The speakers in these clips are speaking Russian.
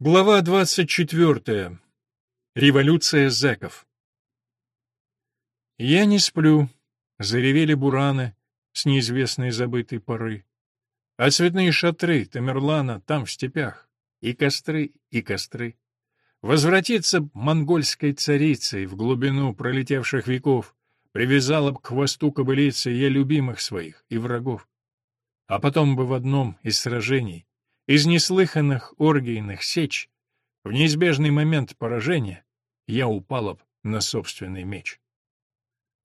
Глава 24. Революция зэков. Я не сплю, заревели бураны с неизвестной забытой поры. А цветные шатры Тамерлана там в степях, и костры, и костры. Возвратиться монгольской царицей в глубину пролетевших веков, привязала б к хвосту кобылицы я любимых своих и врагов. А потом бы в одном из сражений из неслыханных оргийных сеч в неизбежный момент поражения я упала б на собственный меч.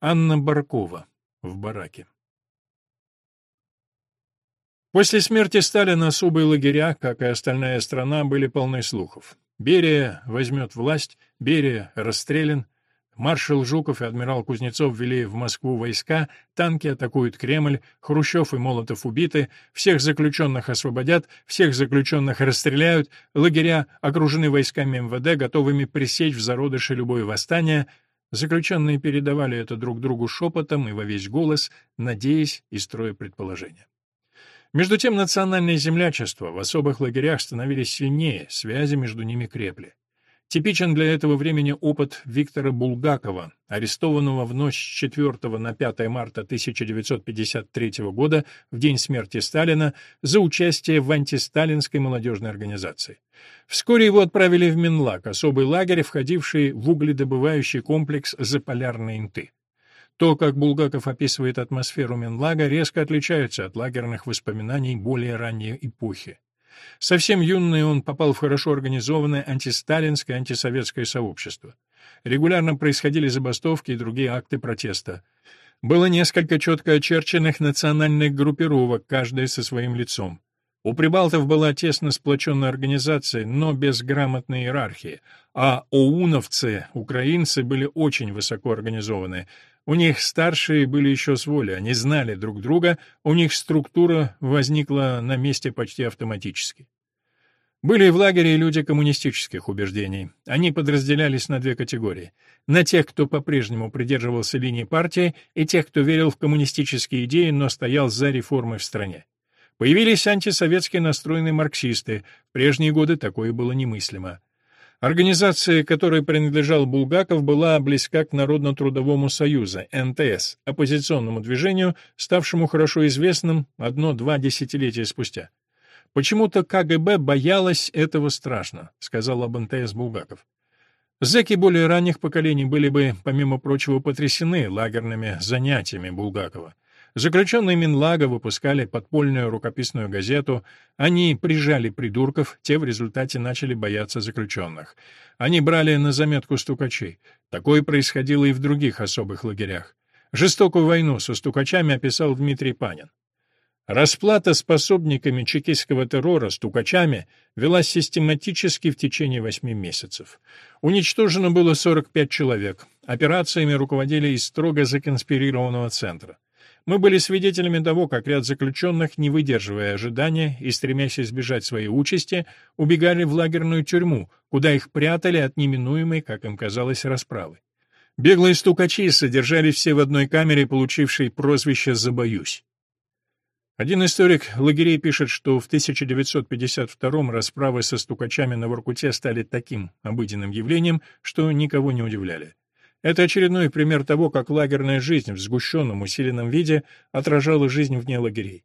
Анна Баркова в бараке. После смерти Сталина особые лагеря, как и остальная страна, были полны слухов. Берия возьмет власть, Берия расстрелян, Маршал Жуков и адмирал Кузнецов ввели в Москву войска, танки атакуют Кремль, Хрущев и Молотов убиты, всех заключенных освободят, всех заключенных расстреляют, лагеря окружены войсками МВД, готовыми пресечь в зародыше любое восстание. Заключенные передавали это друг другу шепотом и во весь голос, надеясь и строя предположения. Между тем национальное землячество в особых лагерях становились сильнее, связи между ними крепли. Типичен для этого времени опыт Виктора Булгакова, арестованного в ночь с 4 на 5 марта 1953 года, в день смерти Сталина, за участие в антисталинской молодежной организации. Вскоре его отправили в Минлаг, особый лагерь, входивший в угледобывающий комплекс Заполярной Инты. То, как Булгаков описывает атмосферу Минлага, резко отличается от лагерных воспоминаний более ранней эпохи. Совсем юный он попал в хорошо организованное антисталинское антисоветское сообщество. Регулярно происходили забастовки и другие акты протеста. Было несколько четко очерченных национальных группировок, каждая со своим лицом. У прибалтов была тесно сплоченная организация, но без грамотной иерархии, а оуновцы, украинцы, были очень высоко организованы. У них старшие были еще с воли, они знали друг друга, у них структура возникла на месте почти автоматически. Были в лагере люди коммунистических убеждений. Они подразделялись на две категории. На тех, кто по-прежнему придерживался линии партии, и тех, кто верил в коммунистические идеи, но стоял за реформы в стране. Появились антисоветски настроенные марксисты. В прежние годы такое было немыслимо. Организация, которой принадлежал Булгаков, была близка к Народно-трудовому союзу, НТС, оппозиционному движению, ставшему хорошо известным одно-два десятилетия спустя. «Почему-то КГБ боялась этого страшно», — сказал об НТС Булгаков. Зэки более ранних поколений были бы, помимо прочего, потрясены лагерными занятиями Булгакова. Заключенные Минлага выпускали подпольную рукописную газету, они прижали придурков, те в результате начали бояться заключенных. Они брали на заметку стукачей. Такое происходило и в других особых лагерях. Жестокую войну со стукачами описал Дмитрий Панин. Расплата с пособниками чекистского террора, стукачами, велась систематически в течение восьми месяцев. Уничтожено было 45 человек. Операциями руководили из строго законспирированного центра. Мы были свидетелями того, как ряд заключенных, не выдерживая ожидания и стремясь избежать своей участи, убегали в лагерную тюрьму, куда их прятали от неминуемой, как им казалось, расправы. Беглые стукачи содержались все в одной камере, получившей прозвище «Забоюсь». Один историк лагерей пишет, что в 1952 расправы со стукачами на Воркуте стали таким обыденным явлением, что никого не удивляли. Это очередной пример того, как лагерная жизнь в сгущенном, усиленном виде отражала жизнь вне лагерей.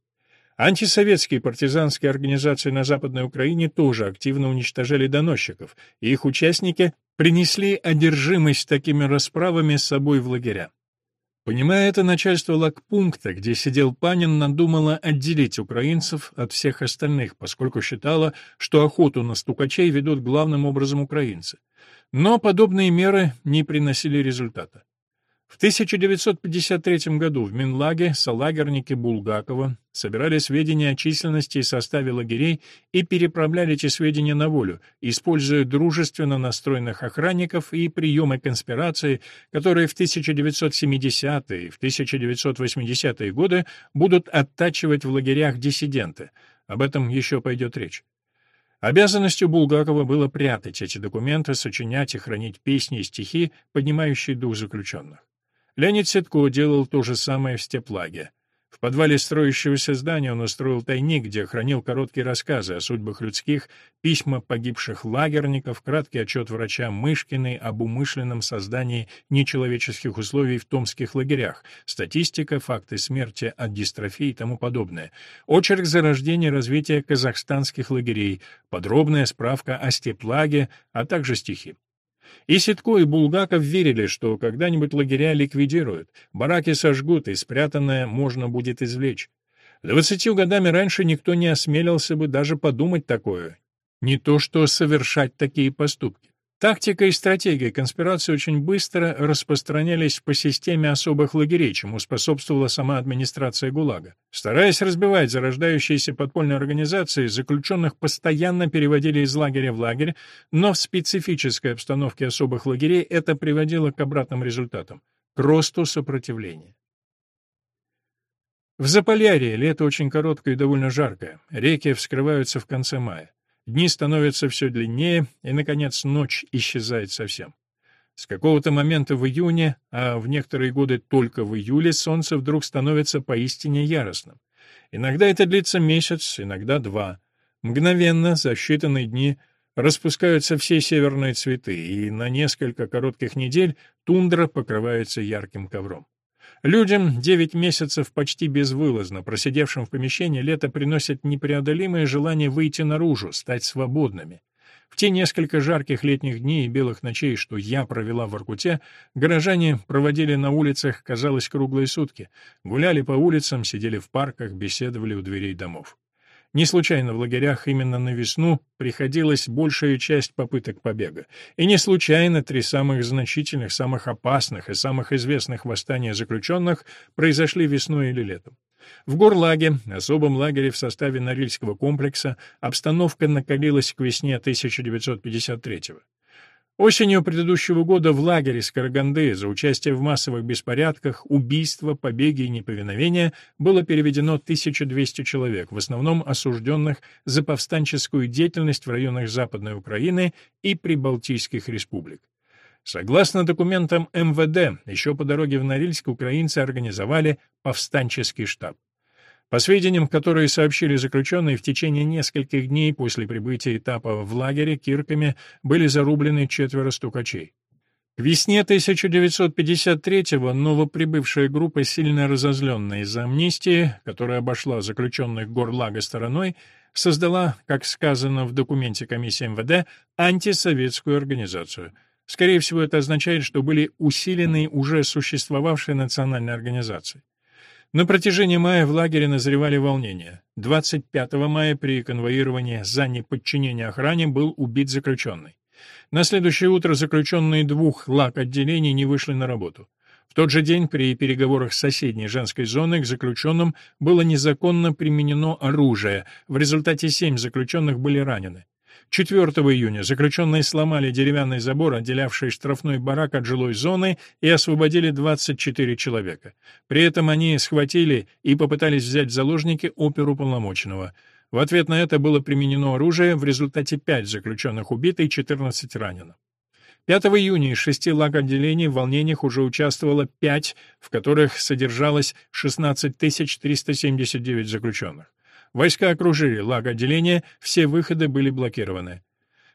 Антисоветские партизанские организации на Западной Украине тоже активно уничтожали доносчиков, и их участники принесли одержимость такими расправами с собой в лагеря. Понимая это, начальство лагпункта, где сидел Панин, надумало отделить украинцев от всех остальных, поскольку считало, что охоту на стукачей ведут главным образом украинцы. Но подобные меры не приносили результата. В 1953 году в Минлаге солагерники Булгакова собирали сведения о численности и составе лагерей и переправляли эти сведения на волю, используя дружественно настроенных охранников и приемы конспирации, которые в 1970-е и в 1980-е годы будут оттачивать в лагерях диссиденты. Об этом еще пойдет речь. Обязанностью Булгакова было прятать эти документы, сочинять и хранить песни и стихи, поднимающие дух заключенных. Леонид Сетко делал то же самое в Степлаге. В подвале строящегося здания он устроил тайник, где хранил короткие рассказы о судьбах людских, письма погибших лагерников, краткий отчет врача Мышкиной об умышленном создании нечеловеческих условий в томских лагерях, статистика, факты смерти от дистрофии и тому подобное, очерк зарождения и развития казахстанских лагерей, подробная справка о степлаге, а также стихи. И Ситко, и Булгаков верили, что когда-нибудь лагеря ликвидируют, бараки сожгут, и спрятанное можно будет извлечь. Двадцатью годами раньше никто не осмелился бы даже подумать такое. Не то что совершать такие поступки. Тактика и стратегия конспирации очень быстро распространялись по системе особых лагерей, чему способствовала сама администрация ГУЛАГа. Стараясь разбивать зарождающиеся подпольные организации, заключенных постоянно переводили из лагеря в лагерь, но в специфической обстановке особых лагерей это приводило к обратным результатам — к росту сопротивления. В Заполярье лето очень короткое и довольно жаркое. Реки вскрываются в конце мая. Дни становятся все длиннее, и, наконец, ночь исчезает совсем. С какого-то момента в июне, а в некоторые годы только в июле, солнце вдруг становится поистине яростным. Иногда это длится месяц, иногда два. Мгновенно, за считанные дни, распускаются все северные цветы, и на несколько коротких недель тундра покрывается ярким ковром. Людям, девять месяцев почти безвылазно просидевшим в помещении, лето приносит непреодолимое желание выйти наружу, стать свободными. В те несколько жарких летних дней и белых ночей, что я провела в Аркуте, горожане проводили на улицах, казалось, круглые сутки. Гуляли по улицам, сидели в парках, беседовали у дверей домов. Не случайно в лагерях именно на весну приходилась большая часть попыток побега. И не случайно три самых значительных, самых опасных и самых известных восстания заключенных произошли весной или летом. В Горлаге, особом лагере в составе Норильского комплекса, обстановка накалилась к весне 1953 года. Осенью предыдущего года в лагере Скороганды за участие в массовых беспорядках, убийства, побеги и неповиновения было переведено 1200 человек, в основном осужденных за повстанческую деятельность в районах Западной Украины и Прибалтийских республик. Согласно документам МВД, еще по дороге в Норильск украинцы организовали повстанческий штаб. По сведениям, которые сообщили заключенные, в течение нескольких дней после прибытия этапа в лагере кирками были зарублены четверо стукачей. К весне 1953-го новоприбывшая группа, сильно разозленная из-за амнистии, которая обошла заключенных Горлага стороной, создала, как сказано в документе комиссии МВД, антисоветскую организацию. Скорее всего, это означает, что были усилены уже существовавшие национальные организации. На протяжении мая в лагере назревали волнения. 25 мая при конвоировании за неподчинение охране был убит заключенный. На следующее утро заключенные двух лаг-отделений не вышли на работу. В тот же день при переговорах с соседней женской зоной к заключенным было незаконно применено оружие, в результате семь заключенных были ранены. 4 июня заключенные сломали деревянный забор, отделявший штрафной барак от жилой зоны, и освободили 24 человека. При этом они схватили и попытались взять в заложники оперу полномоченного. В ответ на это было применено оружие, в результате 5 заключенных убиты и 14 ранено. 5 июня из шести лаг-отделений в волнениях уже участвовало 5, в которых содержалось 16 379 заключенных. Войска окружили лаготделение, все выходы были блокированы.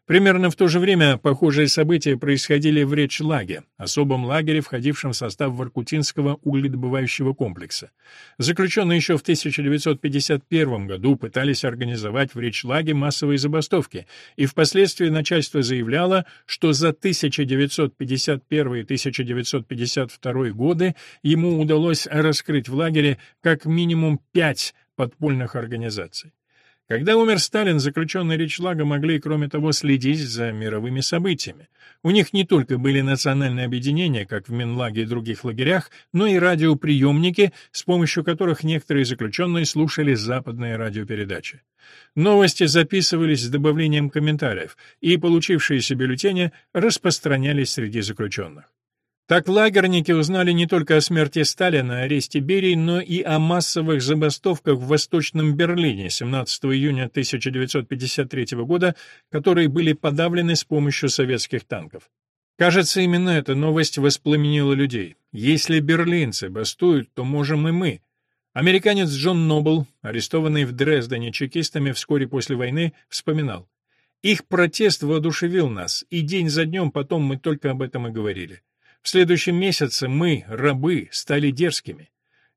Примерно в то же время похожие события происходили в Речлаге, особом лагере, входившем в состав Воркутинского угледобывающего комплекса. Заключенные еще в 1951 году пытались организовать в Речлаге массовые забастовки, и впоследствии начальство заявляло, что за 1951 и 1952 годы ему удалось раскрыть в лагере как минимум пять подпольных организаций. Когда умер Сталин, заключенные Речлага могли, кроме того, следить за мировыми событиями. У них не только были национальные объединения, как в Минлаге и других лагерях, но и радиоприемники, с помощью которых некоторые заключенные слушали западные радиопередачи. Новости записывались с добавлением комментариев, и получившиеся бюллетени распространялись среди заключенных. Так лагерники узнали не только о смерти Сталина, аресте Берии, но и о массовых забастовках в Восточном Берлине 17 июня 1953 года, которые были подавлены с помощью советских танков. Кажется, именно эта новость воспламенила людей. Если берлинцы бастуют, то можем и мы. Американец Джон Нобл, арестованный в Дрездене чекистами вскоре после войны, вспоминал. «Их протест воодушевил нас, и день за днем потом мы только об этом и говорили. В следующем месяце мы, рабы, стали дерзкими.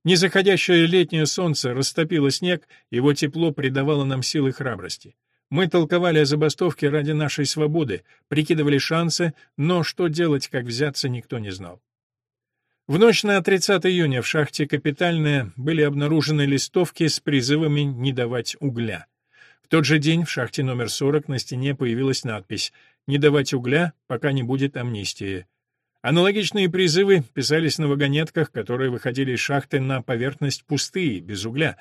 Незаходящее летнее солнце растопило снег, его тепло придавало нам силы храбрости. Мы толковали о забастовке ради нашей свободы, прикидывали шансы, но что делать, как взяться, никто не знал. В ночь на 30 июня в шахте «Капитальная» были обнаружены листовки с призывами не давать угля. В тот же день в шахте номер 40 на стене появилась надпись «Не давать угля, пока не будет амнистии». Аналогичные призывы писались на вагонетках, которые выходили из шахты на поверхность пустые, без угля.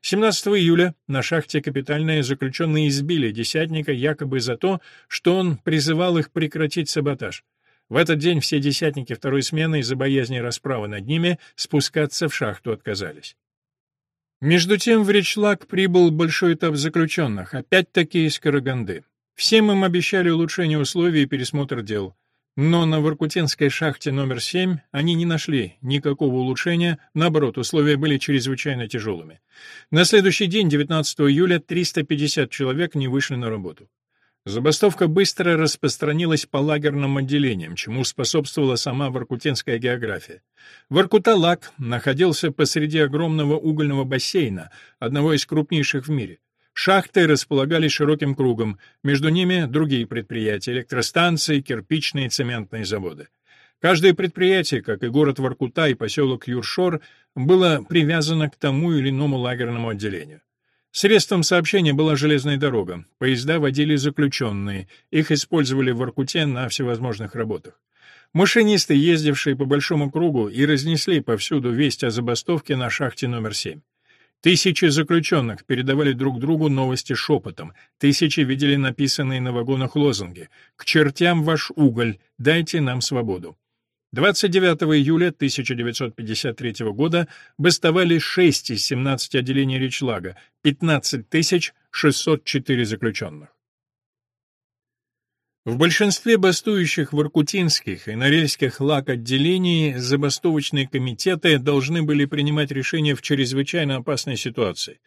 17 июля на шахте «Капитальная» заключенные избили десятника якобы за то, что он призывал их прекратить саботаж. В этот день все десятники второй смены из-за боязни расправы над ними спускаться в шахту отказались. Между тем в Речлак прибыл большой этап заключенных, опять-таки из Караганды. Всем им обещали улучшение условий и пересмотр дел. Но на Воркутинской шахте номер 7 они не нашли никакого улучшения, наоборот, условия были чрезвычайно тяжелыми. На следующий день, 19 июля, 350 человек не вышли на работу. Забастовка быстро распространилась по лагерным отделениям, чему способствовала сама воркутинская география. Воркута-Лак находился посреди огромного угольного бассейна, одного из крупнейших в мире. Шахты располагались широким кругом, между ними другие предприятия, электростанции, кирпичные и цементные заводы. Каждое предприятие, как и город Воркута и поселок Юршор, было привязано к тому или иному лагерному отделению. Средством сообщения была железная дорога, поезда водили заключенные, их использовали в Воркуте на всевозможных работах. Машинисты, ездившие по большому кругу, и разнесли повсюду весть о забастовке на шахте номер 7. Тысячи заключенных передавали друг другу новости шепотом, тысячи видели написанные на вагонах лозунги «К чертям ваш уголь, дайте нам свободу». 29 июля 1953 года бастовали 6 из 17 отделений Речлага, 15 604 заключенных. В большинстве бастующих воркутинских и норильских лак-отделений забастовочные комитеты должны были принимать решения в чрезвычайно опасной ситуации.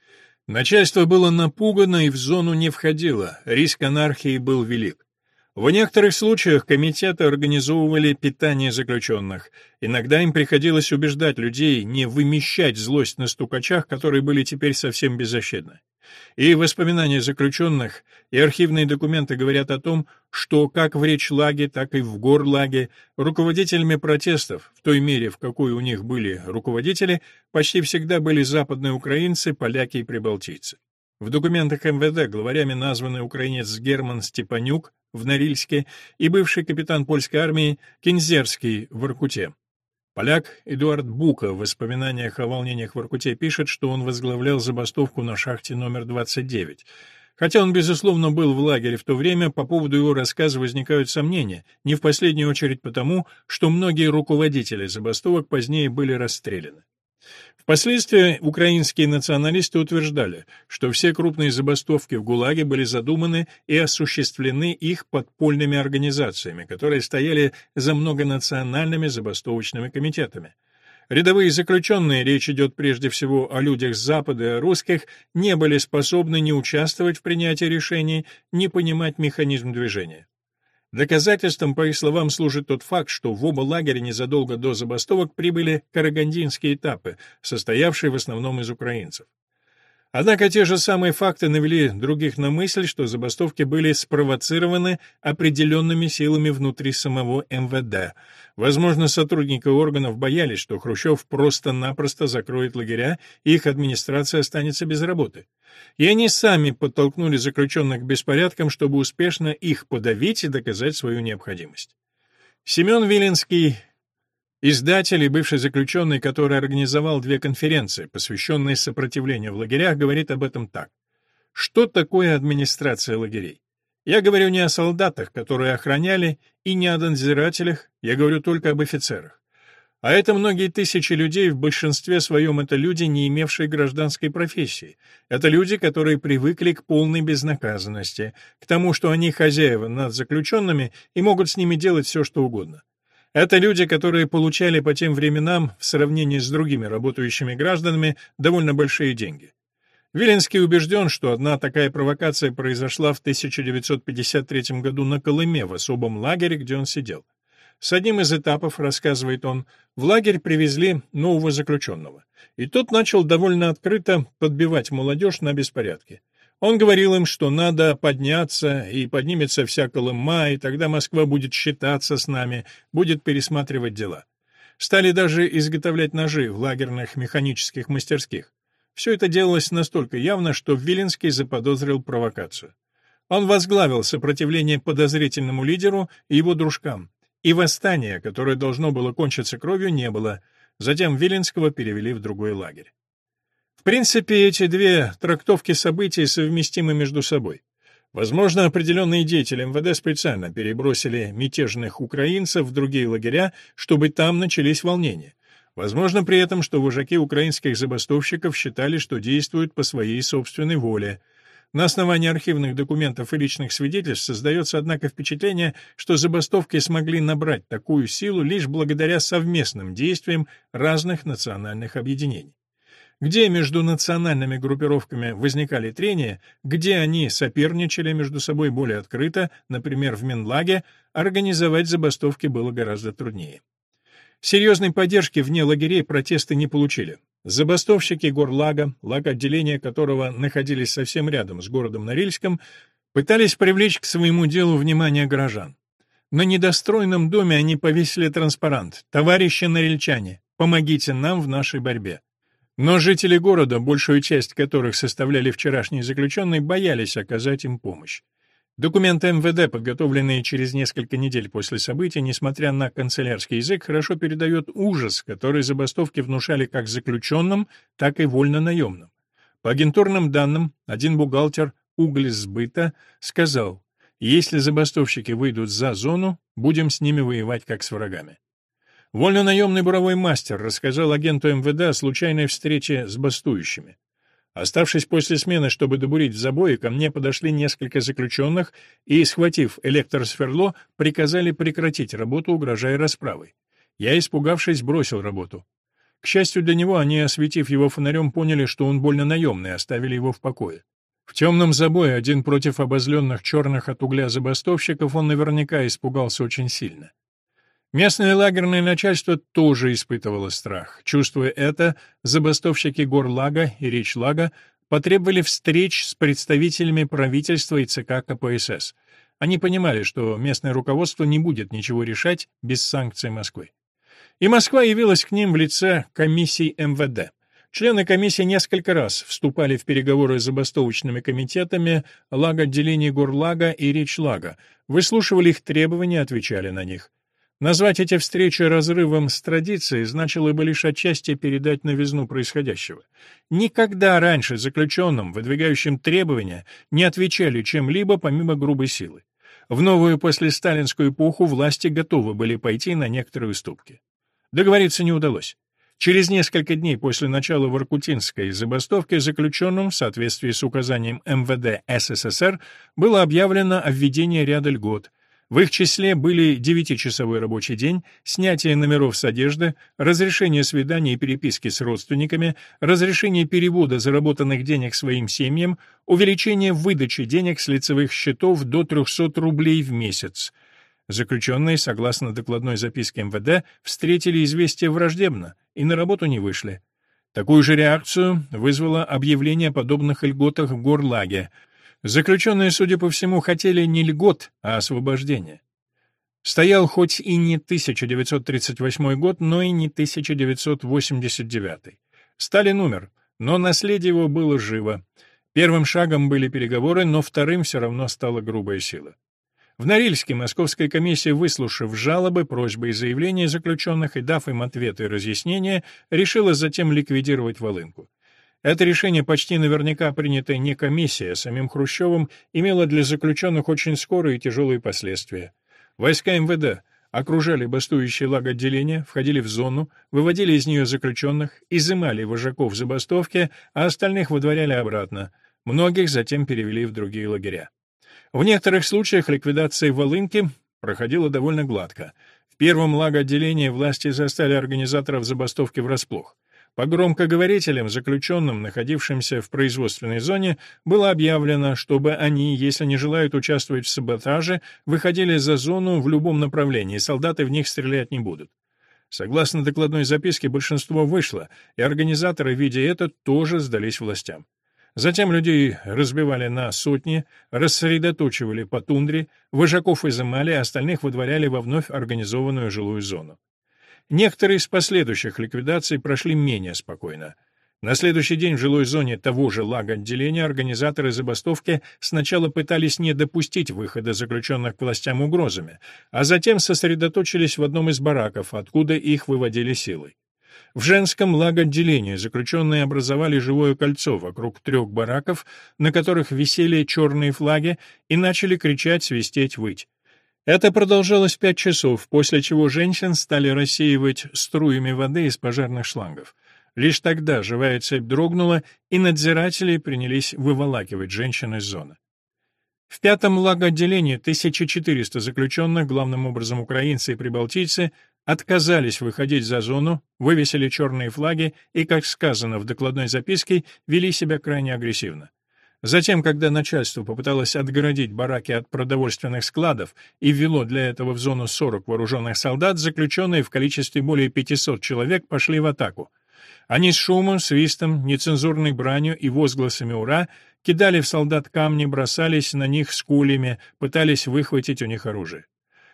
Начальство было напугано и в зону не входило, риск анархии был велик. В некоторых случаях комитеты организовывали питание заключенных. Иногда им приходилось убеждать людей не вымещать злость на стукачах, которые были теперь совсем беззащитны. И воспоминания заключенных, и архивные документы говорят о том, что как в Речлаге, так и в Горлаге руководителями протестов, в той мере, в какой у них были руководители, почти всегда были западные украинцы, поляки и прибалтийцы. В документах МВД главарями названы украинец Герман Степанюк в Норильске и бывший капитан польской армии Кинзерский в Иркуте. Поляк Эдуард Бука в воспоминаниях о волнениях в Иркуте пишет, что он возглавлял забастовку на шахте номер 29. Хотя он, безусловно, был в лагере в то время, по поводу его рассказа возникают сомнения, не в последнюю очередь потому, что многие руководители забастовок позднее были расстреляны. Впоследствии украинские националисты утверждали, что все крупные забастовки в ГУЛАГе были задуманы и осуществлены их подпольными организациями, которые стояли за многонациональными забастовочными комитетами. Рядовые заключенные, речь идет прежде всего о людях с Запада и о русских, не были способны ни участвовать в принятии решений, ни понимать механизм движения. Доказательством, по их словам, служит тот факт, что в оба лагеря незадолго до забастовок прибыли карагандинские этапы, состоявшие в основном из украинцев. Однако те же самые факты навели других на мысль, что забастовки были спровоцированы определенными силами внутри самого МВД. Возможно, сотрудники органов боялись, что Хрущев просто-напросто закроет лагеря, и их администрация останется без работы. И они сами подтолкнули заключенных к беспорядкам, чтобы успешно их подавить и доказать свою необходимость. Семен Виленский Издатель и бывший заключенный, который организовал две конференции, посвященные сопротивлению в лагерях, говорит об этом так. Что такое администрация лагерей? Я говорю не о солдатах, которые охраняли, и не о надзирателях, я говорю только об офицерах. А это многие тысячи людей, в большинстве своем это люди, не имевшие гражданской профессии. Это люди, которые привыкли к полной безнаказанности, к тому, что они хозяева над заключенными и могут с ними делать все, что угодно. Это люди, которые получали по тем временам, в сравнении с другими работающими гражданами, довольно большие деньги. Виленский убежден, что одна такая провокация произошла в 1953 году на Колыме, в особом лагере, где он сидел. С одним из этапов, рассказывает он, в лагерь привезли нового заключенного. И тот начал довольно открыто подбивать молодежь на беспорядки. Он говорил им, что надо подняться, и поднимется вся Колыма, и тогда Москва будет считаться с нами, будет пересматривать дела. Стали даже изготовлять ножи в лагерных механических мастерских. Все это делалось настолько явно, что Виленский заподозрил провокацию. Он возглавил сопротивление подозрительному лидеру и его дружкам, и восстания, которое должно было кончиться кровью, не было. Затем Виленского перевели в другой лагерь. В принципе, эти две трактовки событий совместимы между собой. Возможно, определенные деятели МВД специально перебросили мятежных украинцев в другие лагеря, чтобы там начались волнения. Возможно при этом, что вожаки украинских забастовщиков считали, что действуют по своей собственной воле. На основании архивных документов и личных свидетельств создается, однако, впечатление, что забастовки смогли набрать такую силу лишь благодаря совместным действиям разных национальных объединений. Где между национальными группировками возникали трения, где они соперничали между собой более открыто, например, в Минлаге, организовать забастовки было гораздо труднее. Серьезной поддержки вне лагерей протесты не получили. Забастовщики горлага, лаг-отделения которого находились совсем рядом с городом Норильском, пытались привлечь к своему делу внимание горожан. На недостроенном доме они повесили транспарант «Товарищи норильчане, помогите нам в нашей борьбе». Но жители города, большую часть которых составляли вчерашние заключенные, боялись оказать им помощь. Документы МВД, подготовленные через несколько недель после события, несмотря на канцелярский язык, хорошо передают ужас, который забастовки внушали как заключенным, так и вольно-наемным. По агентурным данным, один бухгалтер углесбыта сказал, если забастовщики выйдут за зону, будем с ними воевать как с врагами. Вольно-наемный буровой мастер рассказал агенту МВД о случайной встрече с бастующими. Оставшись после смены, чтобы добурить в ко мне подошли несколько заключенных и, схватив электросверло, приказали прекратить работу, угрожая расправой. Я, испугавшись, бросил работу. К счастью для него, они, осветив его фонарем, поняли, что он больно наемный, оставили его в покое. В темном забое, один против обозленных черных от угля забастовщиков, он наверняка испугался очень сильно. Местное лагерное начальство тоже испытывало страх. Чувствуя это, забастовщики Горлага и Речлага потребовали встреч с представителями правительства и ЦК КПСС. Они понимали, что местное руководство не будет ничего решать без санкций Москвы. И Москва явилась к ним в лице комиссий МВД. Члены комиссии несколько раз вступали в переговоры с забастовочными комитетами лагоотделений Горлага и Речлага, выслушивали их требования, отвечали на них. Назвать эти встречи разрывом с традицией значило бы лишь отчасти передать новизну происходящего. Никогда раньше заключенным, выдвигающим требования, не отвечали чем-либо помимо грубой силы. В новую послесталинскую эпоху власти готовы были пойти на некоторые уступки. Договориться не удалось. Через несколько дней после начала Воркутинской забастовки заключенным, в соответствии с указанием МВД СССР, было объявлено о введении ряда льгот, в их числе были девятичасовой рабочий день, снятие номеров с одежды, разрешение свиданий и переписки с родственниками, разрешение перевода заработанных денег своим семьям, увеличение выдачи денег с лицевых счетов до 300 рублей в месяц. Заключенные, согласно докладной записке МВД, встретили известие враждебно и на работу не вышли. Такую же реакцию вызвало объявление о подобных льготах в Горлаге, Заключенные, судя по всему, хотели не льгот, а освобождения. Стоял хоть и не 1938 год, но и не 1989. Сталин умер, но наследие его было живо. Первым шагом были переговоры, но вторым все равно стала грубая сила. В Норильске Московская комиссия, выслушав жалобы, просьбы и заявления заключенных и дав им ответы и разъяснения, решила затем ликвидировать Волынку. Это решение, почти наверняка принятое не комиссией, а самим Хрущевым, имело для заключенных очень скорые и тяжелые последствия. Войска МВД окружали бастующие лаготделения, входили в зону, выводили из нее заключенных, изымали вожаков забастовки, а остальных выдворяли обратно. Многих затем перевели в другие лагеря. В некоторых случаях ликвидация Волынки проходила довольно гладко — В первом лагоотделении власти застали организаторов забастовки врасплох. По громкоговорителям, заключенным, находившимся в производственной зоне, было объявлено, чтобы они, если не желают участвовать в саботаже, выходили за зону в любом направлении, солдаты в них стрелять не будут. Согласно докладной записке, большинство вышло, и организаторы, видя это, тоже сдались властям. Затем людей разбивали на сотни, рассредоточивали по тундре, выжаков изымали, а остальных выдворяли во вновь организованную жилую зону. Некоторые из последующих ликвидаций прошли менее спокойно. На следующий день в жилой зоне того же лаготделения организаторы забастовки сначала пытались не допустить выхода заключенных к властям угрозами, а затем сосредоточились в одном из бараков, откуда их выводили силой. В женском лаготделении заключенные образовали живое кольцо вокруг трех бараков, на которых висели черные флаги, и начали кричать, свистеть, выть. Это продолжалось пять часов, после чего женщин стали рассеивать струями воды из пожарных шлангов. Лишь тогда живая цепь дрогнула, и надзиратели принялись выволакивать женщин из зоны. В пятом лагоотделении 1400 заключенных, главным образом украинцы и прибалтийцы, отказались выходить за зону, вывесили черные флаги и, как сказано в докладной записке, вели себя крайне агрессивно. Затем, когда начальство попыталось отгородить бараки от продовольственных складов и ввело для этого в зону 40 вооруженных солдат, заключенные в количестве более 500 человек пошли в атаку. Они с шумом, свистом, нецензурной бранью и возгласами «Ура!» кидали в солдат камни, бросались на них с кулями, пытались выхватить у них оружие.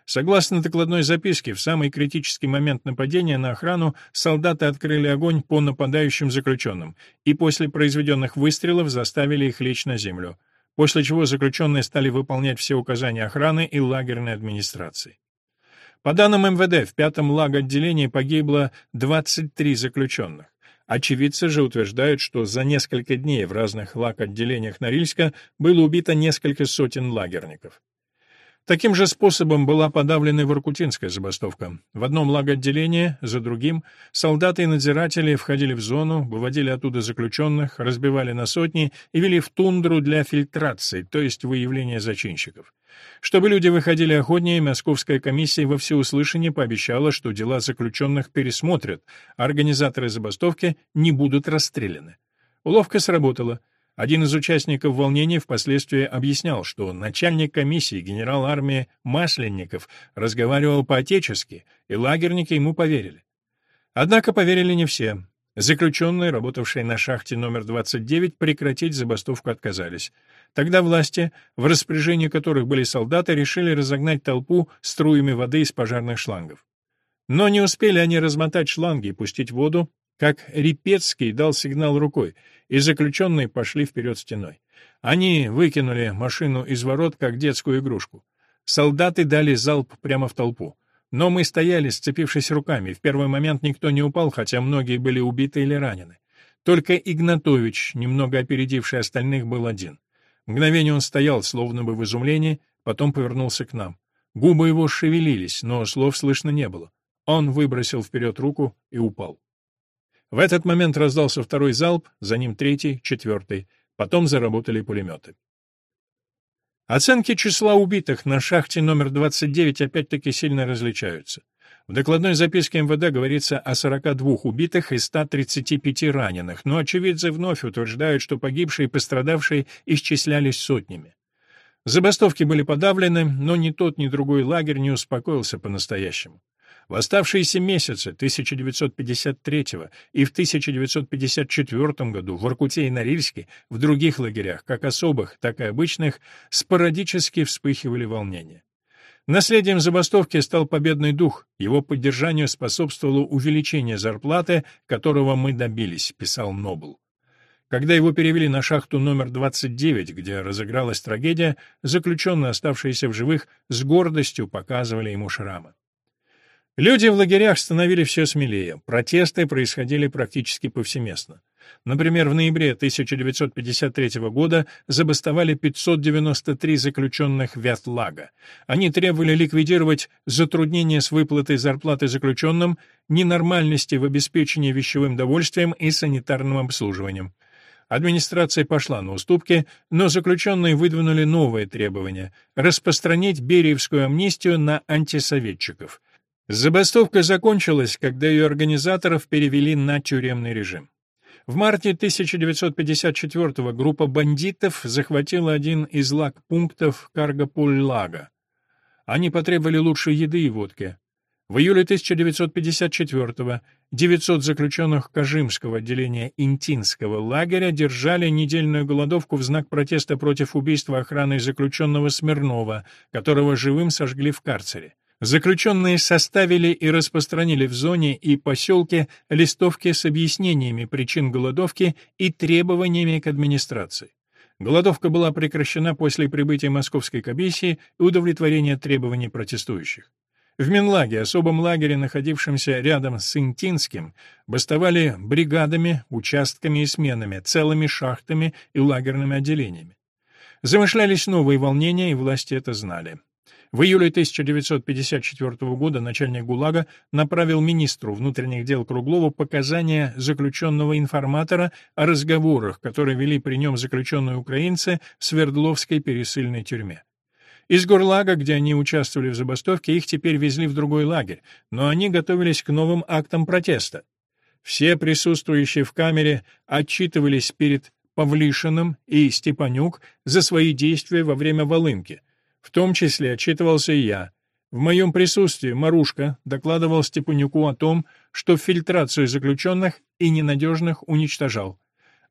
Согласно докладной записке, в самый критический момент нападения на охрану солдаты открыли огонь по нападающим заключенным и после произведенных выстрелов заставили их лечь на землю, после чего заключенные стали выполнять все указания охраны и лагерной администрации. По данным МВД, в пятом лаготделении погибло 23 заключенных. Очевидцы же утверждают, что за несколько дней в разных лаготделениях Норильска было убито несколько сотен лагерников. Таким же способом была подавлена и Воркутинская забастовка. В одном лагоотделении, за другим, солдаты и надзиратели входили в зону, выводили оттуда заключенных, разбивали на сотни и вели в тундру для фильтрации, то есть выявления зачинщиков. Чтобы люди выходили охотнее, Московская комиссия во всеуслышание пообещала, что дела заключенных пересмотрят, а организаторы забастовки не будут расстреляны. Уловка сработала — один из участников волнений впоследствии объяснял, что начальник комиссии генерал армии Масленников разговаривал по-отечески, и лагерники ему поверили. Однако поверили не все. Заключенные, работавшие на шахте номер 29, прекратить забастовку отказались. Тогда власти, в распоряжении которых были солдаты, решили разогнать толпу струями воды из пожарных шлангов. Но не успели они размотать шланги и пустить воду, как Репецкий дал сигнал рукой, и заключенные пошли вперед стеной. Они выкинули машину из ворот, как детскую игрушку. Солдаты дали залп прямо в толпу. Но мы стояли, сцепившись руками. В первый момент никто не упал, хотя многие были убиты или ранены. Только Игнатович, немного опередивший остальных, был один. Мгновение он стоял, словно бы в изумлении, потом повернулся к нам. Губы его шевелились, но слов слышно не было. Он выбросил вперед руку и упал. В этот момент раздался второй залп, за ним третий, четвертый. Потом заработали пулеметы. Оценки числа убитых на шахте номер 29 опять-таки сильно различаются. В докладной записке МВД говорится о 42 убитых и 135 раненых, но очевидцы вновь утверждают, что погибшие и пострадавшие исчислялись сотнями. Забастовки были подавлены, но ни тот, ни другой лагерь не успокоился по-настоящему. В оставшиеся месяцы 1953 и в 1954 году в Воркуте и Норильске, в других лагерях, как особых, так и обычных, спорадически вспыхивали волнения. Наследием забастовки стал победный дух, его поддержанию способствовало увеличение зарплаты, которого мы добились, писал Нобл. Когда его перевели на шахту номер 29, где разыгралась трагедия, заключенные, оставшиеся в живых, с гордостью показывали ему шрамы. Люди в лагерях становились все смелее, протесты происходили практически повсеместно. Например, в ноябре 1953 года забастовали 593 заключенных Вятлага. Они требовали ликвидировать затруднения с выплатой зарплаты заключенным, ненормальности в обеспечении вещевым довольствием и санитарным обслуживанием. Администрация пошла на уступки, но заключенные выдвинули новые требования — распространить Бериевскую амнистию на антисоветчиков — Забастовка закончилась, когда ее организаторов перевели на тюремный режим. В марте 1954 группа бандитов захватила один из лагпунктов Каргопуль-Лага. Они потребовали лучшей еды и водки. В июле 1954-го 900 заключенных Кажимского отделения Интинского лагеря держали недельную голодовку в знак протеста против убийства охраны заключенного Смирнова, которого живым сожгли в карцере. Заключенные составили и распространили в зоне и поселке листовки с объяснениями причин голодовки и требованиями к администрации. Голодовка была прекращена после прибытия Московской комиссии и удовлетворения требований протестующих. В Минлаге, особом лагере, находившемся рядом с Интинским, бастовали бригадами, участками и сменами, целыми шахтами и лагерными отделениями. Замышлялись новые волнения, и власти это знали. В июле 1954 года начальник ГУЛАГа направил министру внутренних дел Круглову показания заключенного информатора о разговорах, которые вели при нем заключенные украинцы в Свердловской пересыльной тюрьме. Из Горлага, где они участвовали в забастовке, их теперь везли в другой лагерь, но они готовились к новым актам протеста. Все присутствующие в камере отчитывались перед Павлишиным и Степанюк за свои действия во время волынки — в том числе отчитывался и я. В моем присутствии Марушка докладывал Степанюку о том, что фильтрацию заключенных и ненадежных уничтожал.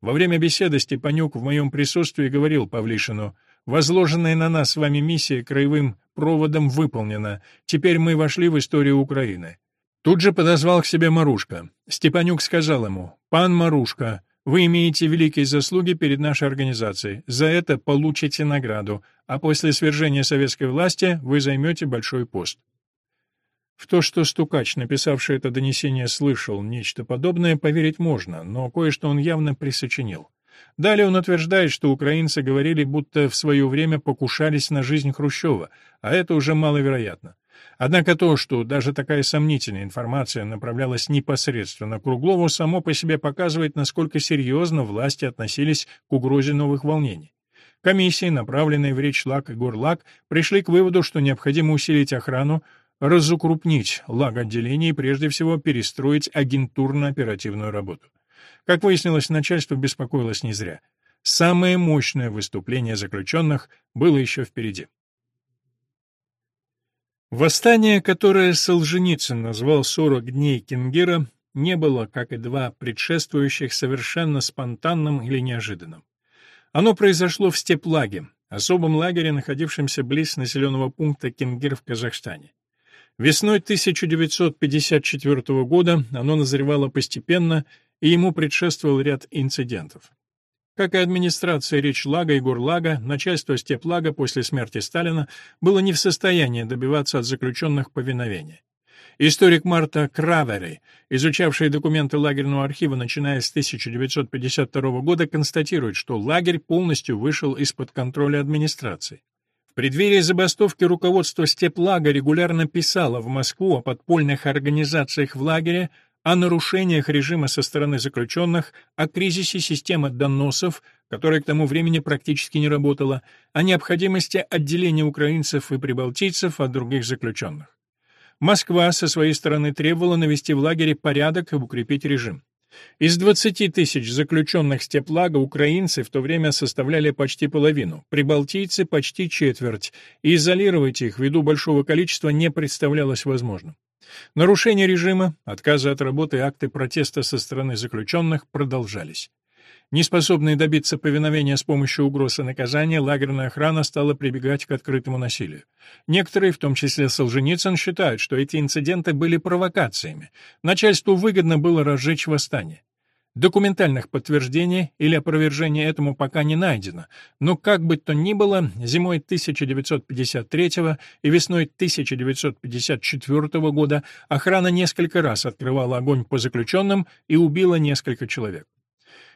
Во время беседы Степанюк в моем присутствии говорил Павлишину, «Возложенная на нас с вами миссия краевым проводом выполнена. Теперь мы вошли в историю Украины». Тут же подозвал к себе Марушка. Степанюк сказал ему, «Пан Марушка, вы имеете великие заслуги перед нашей организацией. За это получите награду, а после свержения советской власти вы займете большой пост. В то, что Стукач, написавший это донесение, слышал нечто подобное, поверить можно, но кое-что он явно присочинил. Далее он утверждает, что украинцы говорили, будто в свое время покушались на жизнь Хрущева, а это уже маловероятно. Однако то, что даже такая сомнительная информация направлялась непосредственно к Круглову, само по себе показывает, насколько серьезно власти относились к угрозе новых волнений. Комиссии, направленные в речь Лак и Горлак, пришли к выводу, что необходимо усилить охрану, разукрупнить лаг-отделение и прежде всего перестроить агентурно-оперативную работу. Как выяснилось, начальство беспокоилось не зря. Самое мощное выступление заключенных было еще впереди. Восстание, которое Солженицын назвал «сорок дней Кингира», не было, как и два предшествующих, совершенно спонтанным или неожиданным. Оно произошло в степлаге, особом лагере, находившемся близ населенного пункта Кингир в Казахстане. Весной 1954 года оно назревало постепенно, и ему предшествовал ряд инцидентов. Как и администрация Речлага и Гурлага, начальство Степлага после смерти Сталина было не в состоянии добиваться от заключенных повиновения. Историк Марта Кравери, изучавший документы лагерного архива начиная с 1952 года, констатирует, что лагерь полностью вышел из-под контроля администрации. В преддверии забастовки руководство Степлага регулярно писало в Москву о подпольных организациях в лагере, о нарушениях режима со стороны заключенных, о кризисе системы доносов, которая к тому времени практически не работала, о необходимости отделения украинцев и прибалтийцев от других заключенных. Москва со своей стороны требовала навести в лагере порядок и укрепить режим. Из 20 тысяч заключенных Степлага украинцы в то время составляли почти половину, прибалтийцы — почти четверть, и изолировать их ввиду большого количества не представлялось возможным. Нарушения режима, отказы от работы и акты протеста со стороны заключенных продолжались. Неспособные добиться повиновения с помощью угроз и наказания, лагерная охрана стала прибегать к открытому насилию. Некоторые, в том числе Солженицын, считают, что эти инциденты были провокациями. Начальству выгодно было разжечь восстание. Документальных подтверждений или опровержения этому пока не найдено, но как бы то ни было, зимой 1953 и весной 1954 года охрана несколько раз открывала огонь по заключенным и убила несколько человек.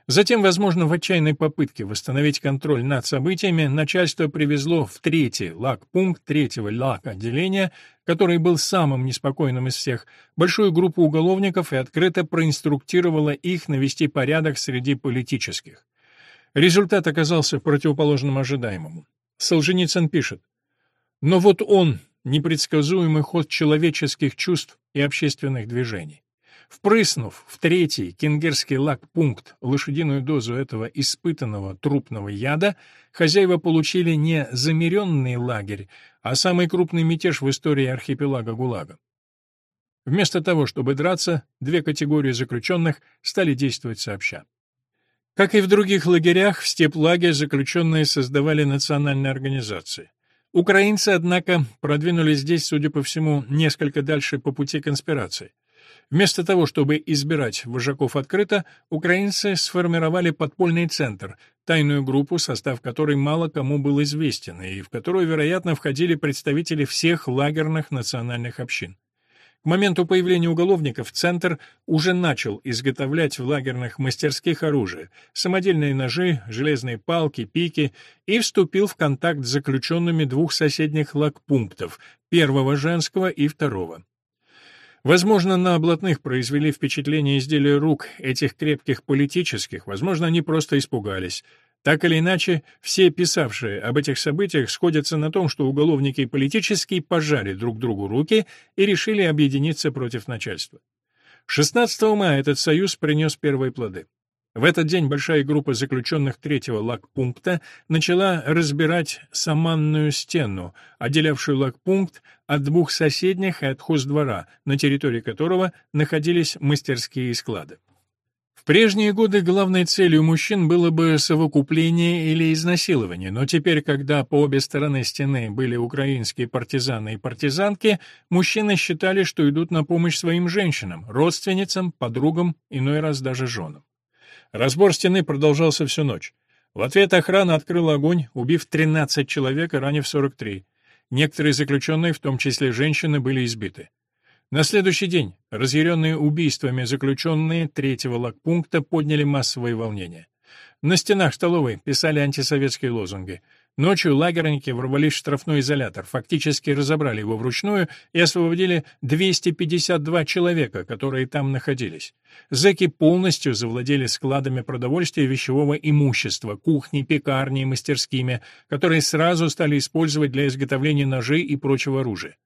Затем, возможно, в отчаянной попытке восстановить контроль над событиями, начальство привезло в третий лагпункт третьего лаг-отделения, который был самым неспокойным из всех, большую группу уголовников и открыто проинструктировало их навести порядок среди политических. Результат оказался противоположным ожидаемому. Солженицын пишет, «Но вот он, непредсказуемый ход человеческих чувств и общественных движений. Впрыснув в третий кенгерский лагпункт лошадиную дозу этого испытанного трупного яда, хозяева получили не замеренный лагерь, а самый крупный мятеж в истории архипелага ГУЛАГа. Вместо того, чтобы драться, две категории заключенных стали действовать сообща. Как и в других лагерях, в степлаге заключенные создавали национальные организации. Украинцы, однако, продвинулись здесь, судя по всему, несколько дальше по пути конспирации. Вместо того, чтобы избирать вожаков открыто, украинцы сформировали подпольный центр, тайную группу, состав которой мало кому был известен, и в которую, вероятно, входили представители всех лагерных национальных общин. К моменту появления уголовников Центр уже начал изготовлять в лагерных мастерских оружие, самодельные ножи, железные палки, пики и вступил в контакт с заключенными двух соседних лагпунктов, первого женского и второго. Возможно, на блатных произвели впечатление изделия рук этих крепких политических, возможно, они просто испугались. Так или иначе, все писавшие об этих событиях сходятся на том, что уголовники и политические пожали друг другу руки и решили объединиться против начальства. 16 мая этот союз принес первые плоды. В этот день большая группа заключенных третьего лагпункта начала разбирать саманную стену, отделявшую лагпункт от двух соседних и от хоздвора, на территории которого находились мастерские и склады прежние годы главной целью мужчин было бы совокупление или изнасилование, но теперь, когда по обе стороны стены были украинские партизаны и партизанки, мужчины считали, что идут на помощь своим женщинам, родственницам, подругам, иной раз даже женам. Разбор стены продолжался всю ночь. В ответ охрана открыла огонь, убив 13 человек и ранив 43. Некоторые заключенные, в том числе женщины, были избиты. На следующий день разъяренные убийствами заключенные третьего лагпункта подняли массовые волнения. На стенах столовой писали антисоветские лозунги. Ночью лагерники ворвались в штрафной изолятор, фактически разобрали его вручную и освободили 252 человека, которые там находились. Зэки полностью завладели складами продовольствия вещевого имущества, кухней, пекарней мастерскими, которые сразу стали использовать для изготовления ножей и прочего оружия.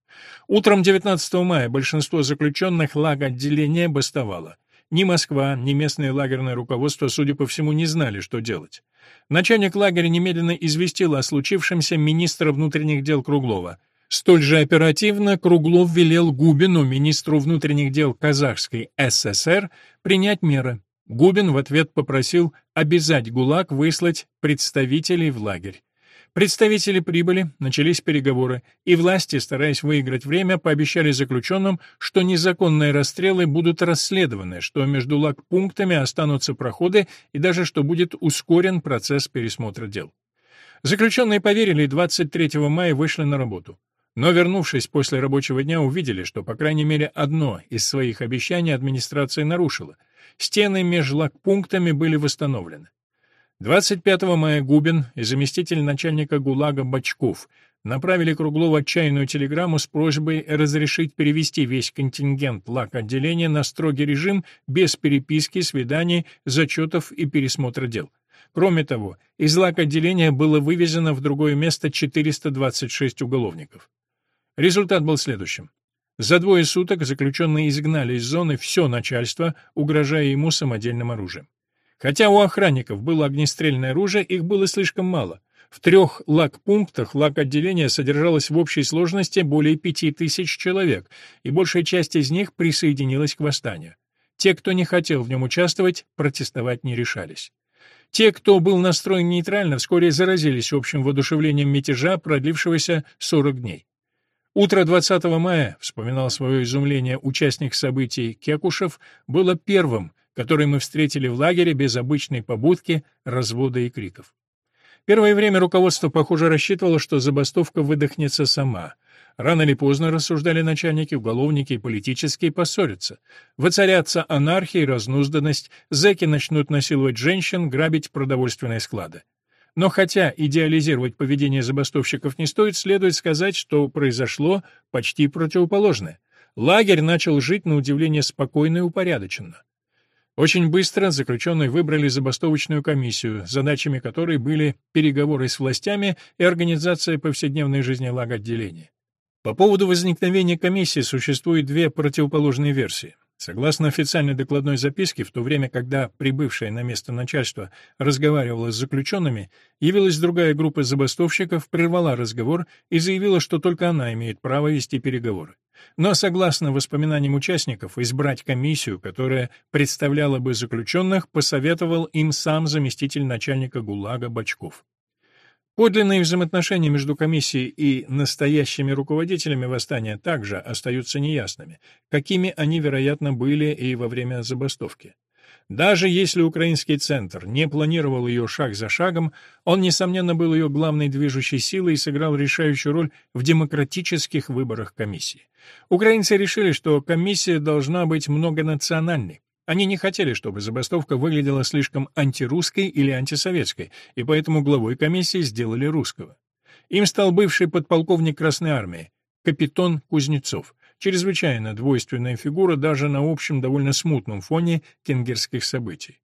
Утром 19 мая большинство заключенных лаготделения бастовало. Ни Москва, ни местное лагерное руководство, судя по всему, не знали, что делать. Начальник лагеря немедленно известил о случившемся министра внутренних дел Круглова. Столь же оперативно Круглов велел Губину, министру внутренних дел Казахской ССР, принять меры. Губин в ответ попросил обязать ГУЛАГ выслать представителей в лагерь. Представители прибыли, начались переговоры, и власти, стараясь выиграть время, пообещали заключенным, что незаконные расстрелы будут расследованы, что между лагпунктами останутся проходы и даже что будет ускорен процесс пересмотра дел. Заключенные поверили и 23 мая вышли на работу. Но, вернувшись после рабочего дня, увидели, что, по крайней мере, одно из своих обещаний администрация нарушила. Стены между лагпунктами были восстановлены. 25 мая Губин и заместитель начальника ГУЛАГа Бачков направили Круглову отчаянную телеграмму с просьбой разрешить перевести весь контингент лак-отделения на строгий режим без переписки, свиданий, зачетов и пересмотра дел. Кроме того, из лак-отделения было вывезено в другое место 426 уголовников. Результат был следующим. За двое суток заключенные изгнали из зоны все начальство, угрожая ему самодельным оружием. Хотя у охранников было огнестрельное оружие, их было слишком мало. В трех лагпунктах лаг-отделения содержалось в общей сложности более пяти тысяч человек, и большая часть из них присоединилась к восстанию. Те, кто не хотел в нем участвовать, протестовать не решались. Те, кто был настроен нейтрально, вскоре заразились общим воодушевлением мятежа, продлившегося 40 дней. Утро 20 мая, вспоминал свое изумление участник событий Кекушев, было первым, который мы встретили в лагере без обычной побудки, развода и криков. Первое время руководство, похоже, рассчитывало, что забастовка выдохнется сама. Рано или поздно, рассуждали начальники, уголовники и политические, поссорятся. Воцарятся анархия и разнузданность, зэки начнут насиловать женщин, грабить продовольственные склады. Но хотя идеализировать поведение забастовщиков не стоит, следует сказать, что произошло почти противоположное. Лагерь начал жить, на удивление, спокойно и упорядоченно. Очень быстро заключенные выбрали забастовочную комиссию, задачами которой были переговоры с властями и организация повседневной жизни лаготделения. По поводу возникновения комиссии существует две противоположные версии. Согласно официальной докладной записке, в то время, когда прибывшее на место начальство разговаривало с заключенными, явилась другая группа забастовщиков, прервала разговор и заявила, что только она имеет право вести переговоры. Но, согласно воспоминаниям участников, избрать комиссию, которая представляла бы заключенных, посоветовал им сам заместитель начальника ГУЛАГа Бачков. Подлинные взаимоотношения между комиссией и настоящими руководителями восстания также остаются неясными, какими они, вероятно, были и во время забастовки. Даже если украинский центр не планировал ее шаг за шагом, он, несомненно, был ее главной движущей силой и сыграл решающую роль в демократических выборах комиссии. Украинцы решили, что комиссия должна быть многонациональной, они не хотели, чтобы забастовка выглядела слишком антирусской или антисоветской, и поэтому главой комиссии сделали русского. Им стал бывший подполковник Красной Армии, капитан Кузнецов, чрезвычайно двойственная фигура даже на общем довольно смутном фоне кенгерских событий.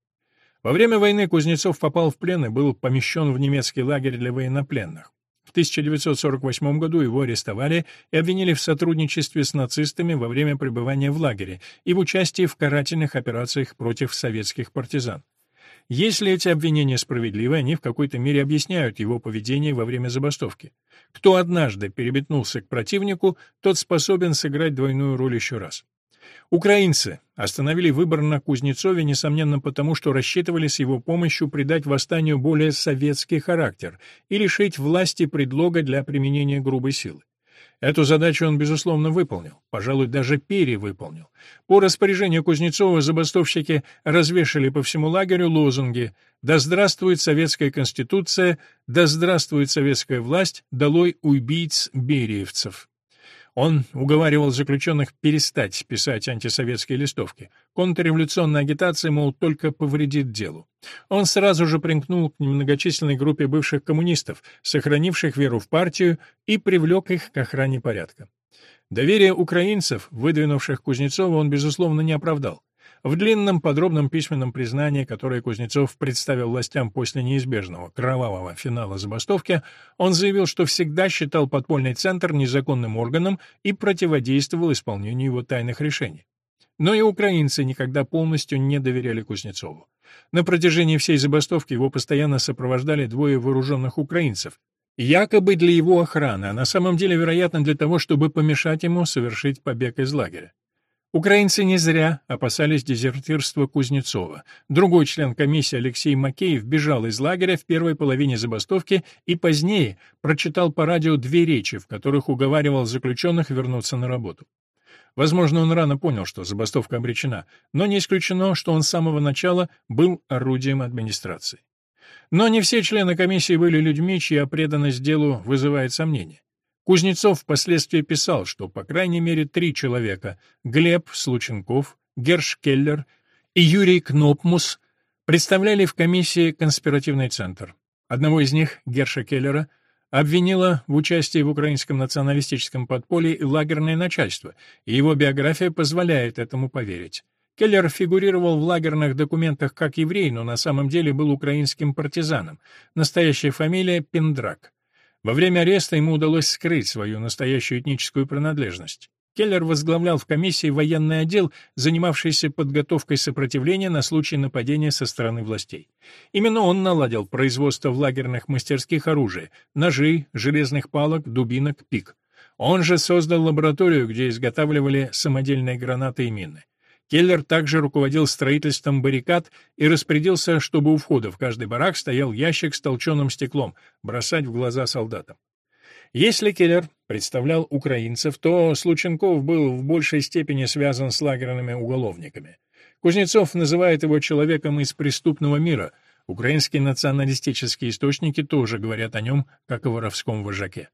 Во время войны Кузнецов попал в плен и был помещен в немецкий лагерь для военнопленных. В 1948 году его арестовали и обвинили в сотрудничестве с нацистами во время пребывания в лагере и в участии в карательных операциях против советских партизан. Если эти обвинения справедливы, они в какой-то мере объясняют его поведение во время забастовки. Кто однажды переметнулся к противнику, тот способен сыграть двойную роль еще раз. Украинцы остановили выбор на Кузнецове, несомненно, потому что рассчитывали с его помощью придать восстанию более советский характер и лишить власти предлога для применения грубой силы. Эту задачу он, безусловно, выполнил, пожалуй, даже перевыполнил. По распоряжению Кузнецова забастовщики развешали по всему лагерю лозунги «Да здравствует советская конституция», «Да здравствует советская власть», «Долой убийц-бериевцев». Он уговаривал заключенных перестать писать антисоветские листовки. Контрреволюционная агитация, мол, только повредит делу. Он сразу же примкнул к немногочисленной группе бывших коммунистов, сохранивших веру в партию, и привлек их к охране порядка. Доверие украинцев, выдвинувших Кузнецова, он, безусловно, не оправдал. В длинном подробном письменном признании, которое Кузнецов представил властям после неизбежного кровавого финала забастовки, он заявил, что всегда считал подпольный центр незаконным органом и противодействовал исполнению его тайных решений. Но и украинцы никогда полностью не доверяли Кузнецову. На протяжении всей забастовки его постоянно сопровождали двое вооруженных украинцев, якобы для его охраны, а на самом деле, вероятно, для того, чтобы помешать ему совершить побег из лагеря. Украинцы не зря опасались дезертирства Кузнецова. Другой член комиссии Алексей Макеев бежал из лагеря в первой половине забастовки и позднее прочитал по радио две речи, в которых уговаривал заключенных вернуться на работу. Возможно, он рано понял, что забастовка обречена, но не исключено, что он с самого начала был орудием администрации. Но не все члены комиссии были людьми, чья преданность делу вызывает сомнения. Кузнецов впоследствии писал, что по крайней мере три человека — Глеб Слученков, Герш Келлер и Юрий Кнопмус — представляли в комиссии конспиративный центр. Одного из них, Герша Келлера, обвинила в участии в украинском националистическом подполье и лагерное начальство, и его биография позволяет этому поверить. Келлер фигурировал в лагерных документах как еврей, но на самом деле был украинским партизаном. Настоящая фамилия — Пендрак. Во время ареста ему удалось скрыть свою настоящую этническую принадлежность. Келлер возглавлял в комиссии военный отдел, занимавшийся подготовкой сопротивления на случай нападения со стороны властей. Именно он наладил производство в лагерных мастерских оружия — ножей, железных палок, дубинок, пик. Он же создал лабораторию, где изготавливали самодельные гранаты и мины. Келлер также руководил строительством баррикад и распорядился, чтобы у входа в каждый барак стоял ящик с толченым стеклом, бросать в глаза солдатам. Если Келлер представлял украинцев, то Слученков был в большей степени связан с лагерными уголовниками. Кузнецов называет его человеком из преступного мира. Украинские националистические источники тоже говорят о нем, как о воровском вожаке.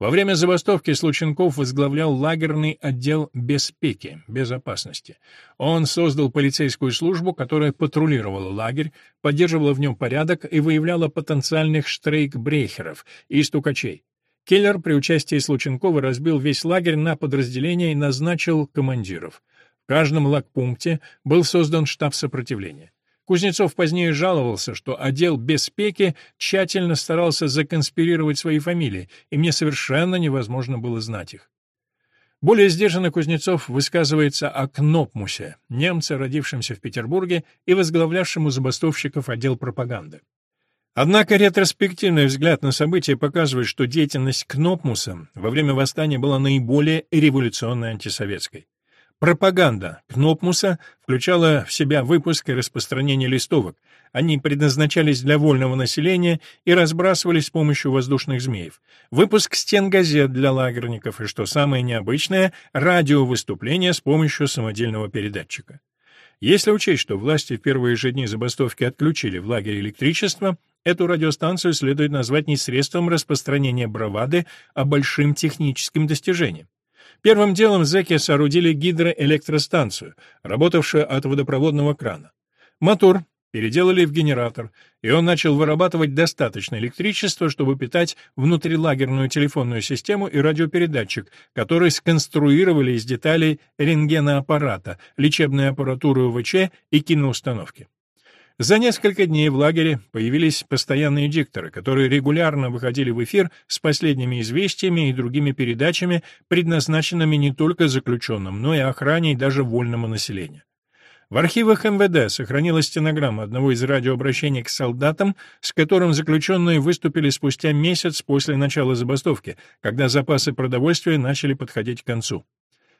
Во время забастовки Слученков возглавлял лагерный отдел беспеки, безопасности. Он создал полицейскую службу, которая патрулировала лагерь, поддерживала в нем порядок и выявляла потенциальных штрейкбрехеров и стукачей. Келлер при участии Слученкова разбил весь лагерь на подразделения и назначил командиров. В каждом лагпункте был создан штаб сопротивления. Кузнецов позднее жаловался, что отдел беспеки тщательно старался законспирировать свои фамилии, и мне совершенно невозможно было знать их. Более сдержанно Кузнецов высказывается о Кнопмусе, немце, родившемся в Петербурге и возглавлявшему забастовщиков отдел пропаганды. Однако ретроспективный взгляд на события показывает, что деятельность Кнопмуса во время восстания была наиболее революционной антисоветской. Пропаганда Кнопмуса включала в себя выпуск и распространение листовок. Они предназначались для вольного населения и разбрасывались с помощью воздушных змеев. Выпуск стен газет для лагерников и, что самое необычное, радиовыступления с помощью самодельного передатчика. Если учесть, что власти в первые же дни забастовки отключили в лагере электричество, эту радиостанцию следует назвать не средством распространения бравады, а большим техническим достижением. Первым делом зэки соорудили гидроэлектростанцию, работавшую от водопроводного крана. Мотор переделали в генератор, и он начал вырабатывать достаточно электричества, чтобы питать внутрилагерную телефонную систему и радиопередатчик, который сконструировали из деталей рентгеноаппарата, лечебной аппаратуры УВЧ и киноустановки. За несколько дней в лагере появились постоянные дикторы, которые регулярно выходили в эфир с последними известиями и другими передачами, предназначенными не только заключенным, но и охране и даже вольному населению. В архивах МВД сохранилась стенограмма одного из радиообращений к солдатам, с которым заключенные выступили спустя месяц после начала забастовки, когда запасы продовольствия начали подходить к концу.